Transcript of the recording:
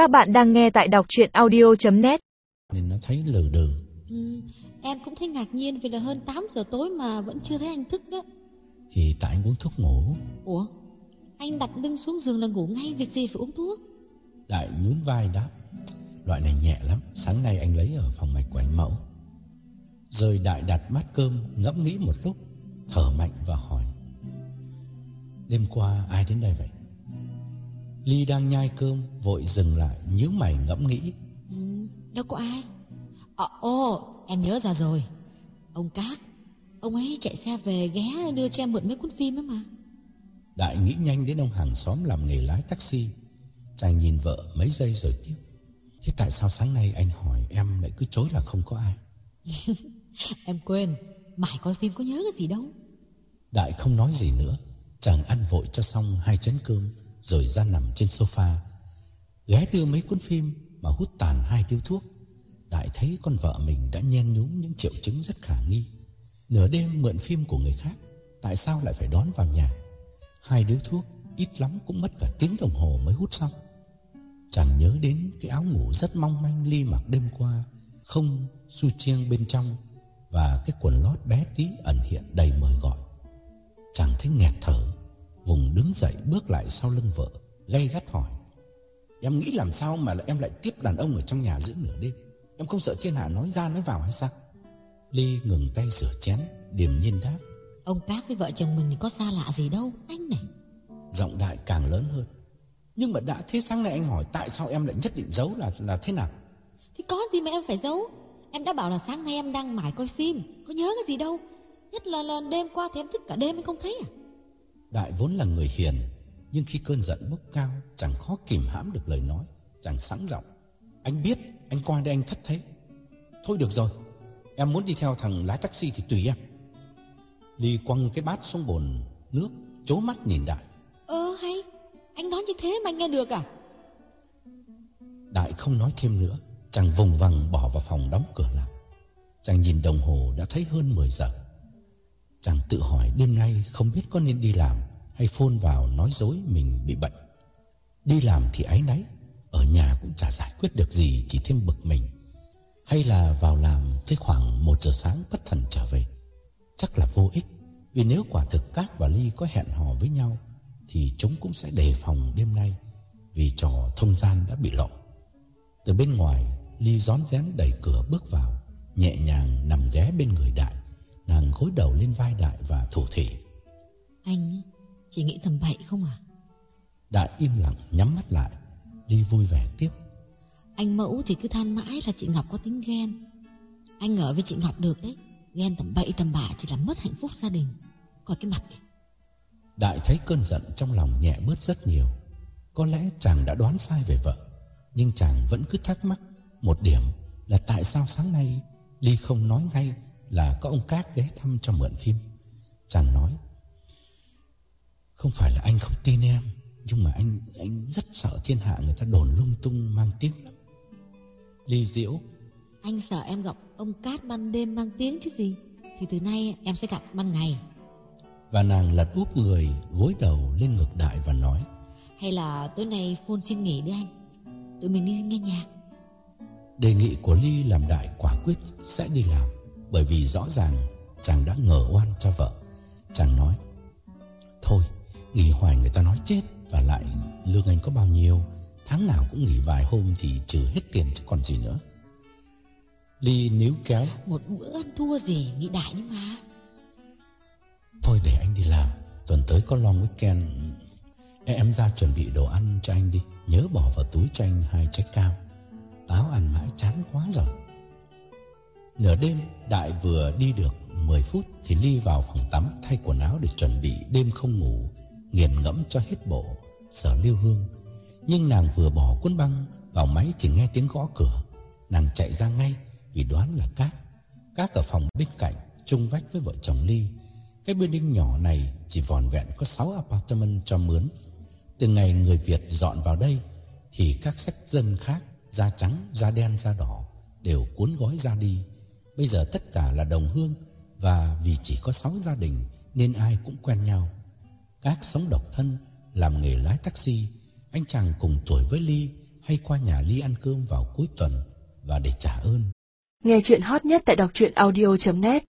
Các bạn đang nghe tại đọc chuyện audio.net Nên nó thấy lừ đừ. Ừ, em cũng thấy ngạc nhiên vì là hơn 8 giờ tối mà vẫn chưa thấy anh thức đó. Thì tại anh uống thuốc ngủ. Ủa, anh đặt lưng xuống giường là ngủ ngay, việc gì phải uống thuốc? Đại nhún vai đáp. Loại này nhẹ lắm Sáng nay anh lấy ở phòng mạch của anh mẫu. Rồi Đại đặt bát cơm Ngẫm nghĩ một lúc Thở mạnh và hỏi. Đêm qua ai đến đây vậy Ly đang nhai cơm Vội dừng lại nhíu mày ngẫm nghĩ Ừ, đâu có ai. Ờ, ồ, em nhớ ra rồi. Ông Cát, ông ấy chạy xe về ghé đưa cho em mượn mấy cuốn phim ấy mà. Đại nghĩ nhanh đến ông hàng xóm làm nghề lái taxi Chàng nhìn vợ mấy giây rồi tiếp Thế tại sao sáng nay anh hỏi em lại cứ chối là không có ai Em quên, mãi coi phim có nhớ cái gì đâu. Đại không nói gì nữa Chàng ăn vội cho xong hai chén cơm rồi ra nằm trên sofa. Ghé đưa mấy cuốn phim Mà hút tàn hai điếu thuốc Đại thấy con vợ mình đã nhen nhúm những triệu chứng rất khả nghi. Nửa đêm mượn phim của người khác, Tại sao lại phải đón vào nhà? Hai điếu thuốc ít lắm cũng mất cả tiếng đồng hồ mới hút xong. Chàng nhớ đến cái áo ngủ rất mong manh Ly mặc đêm qua, Không su chiêng bên trong, Và cái quần lót bé tí ẩn hiện đầy mời gọi. Chàng thấy nghẹt thở Vùng đứng dậy bước lại sau lưng vợ Gay gắt hỏi Em nghĩ làm sao mà em lại tiếp đàn ông ở trong nhà giữa nửa đêm? Em không sợ thiên hạ nói ra nói vào hay sao? Ly ngừng tay rửa chén Điềm nhiên đáp Ông Cát với vợ chồng mình có xa lạ gì đâu, anh này. Giọng đại càng lớn hơn Nhưng mà đã thế sáng nay anh hỏi Tại sao em lại nhất định giấu là là thế nào? Thì có gì mà em phải giấu? Em đã bảo là sáng nay em đang mải coi phim Có nhớ cái gì đâu? Nhất là, là đêm qua thì em thức cả đêm em không thấy à Đại vốn là người hiền Nhưng khi cơn giận bốc cao Chẳng khó kìm hãm được lời nói Chẳng sẵn giọng. Anh biết anh qua đây anh thất thế. Thôi được rồi Em muốn đi theo thằng lái taxi thì tùy em. Ly quăng cái bát xuống bồn nước Chố mắt nhìn Đại. Ơ hay Anh nói như thế mà anh nghe được à? Đại không nói thêm nữa Chàng vùng vằng bỏ vào phòng đóng cửa lại. Chàng nhìn đồng hồ đã thấy hơn 10 giờ Chàng tự hỏi đêm nay không biết có nên đi làm Hay phôn vào nói dối mình bị bệnh. Đi làm thì áy náy, Ở nhà cũng chả giải quyết được gì, Chỉ thêm bực mình. Hay là vào làm tới khoảng 1 giờ sáng bất thần trở về. Chắc là vô ích, Vì nếu quả thực Cát và Ly có hẹn hò với nhau, Thì chúng cũng sẽ đề phòng đêm nay, Vì trò thông gian đã bị lộ. Từ bên ngoài, Ly rón rén đẩy cửa bước vào, Nhẹ nhàng nằm ghé bên người Đại. Nàng gối đầu lên vai Đại và thủ thỉ. Anh chỉ nghĩ tầm bậy không à? Đại im lặng nhắm mắt lại Ly vui vẻ tiếp. Anh mẫu thì cứ than mãi là chị Ngọc có tính ghen. Anh ở với chị Ngọc được đấy Ghen tầm bậy tầm bạ chỉ làm mất hạnh phúc gia đình. Coi cái mặt kìa. Đại thấy cơn giận trong lòng nhẹ bớt rất nhiều. Có lẽ chàng đã đoán sai về vợ Nhưng chàng vẫn cứ thắc mắc Một điểm là tại sao sáng nay Ly không nói ngay là có ông Cát ghé thăm cho mượn phim. Chàng nói Không phải là anh không tin em Nhưng mà anh anh rất sợ thiên hạ người ta đồn lung tung mang tiếng lắm. Ly diễu Anh sợ em gặp ông Cát ban đêm mang tiếng chứ gì? Thì từ nay em sẽ gặp ban ngày. Và nàng lật úp người gối đầu lên ngực đại và nói Hay là tối nay phone xin nghỉ đi anh. Tụi mình đi nghe nhạc. Đề nghị của Ly làm đại quả quyết sẽ đi làm Bởi vì rõ ràng chàng đã ngờ oan cho vợ. Chàng nói Thôi nghỉ hoài người ta nói chết Và lại lương anh có bao nhiêu Tháng nào cũng nghỉ vài hôm thì trừ hết tiền chứ còn gì nữa. Ly níu kéo Một bữa ăn thua gì nghĩ đại đi mà. Thôi để anh đi làm Tuần tới có long weekend Em em ra chuẩn bị đồ ăn cho anh đi Nhớ bỏ vào túi cho anh hai trái cam. Táo ăn mãi chán quá rồi Nửa đêm Đại vừa đi được 10 phút Thì Ly vào phòng tắm thay quần áo Để chuẩn bị đêm không ngủ Nghiền ngẫm cho hết bộ Sở lưu hương. Nhưng nàng vừa bỏ cuốn băng vào máy Thì nghe tiếng gõ cửa. Nàng chạy ra ngay vì đoán là Cát. Cát ở phòng bên cạnh chung vách với vợ chồng Ly. Cái building nhỏ này Chỉ vòn vẹn có 6 apartment cho mướn. Từ ngày người Việt dọn vào đây Thì các sắc dân khác Da trắng, da đen, da đỏ Đều cuốn gói ra đi. Bây giờ tất cả là đồng hương, Và vì chỉ có 6 gia đình Nên ai cũng quen nhau Các sống độc thân, Làm nghề lái taxi, Anh chàng cùng tuổi với Ly hay qua nhà Ly ăn cơm vào cuối tuần và để trả ơn. Nghe chuyện hot nhất tại đọc truyện audio.net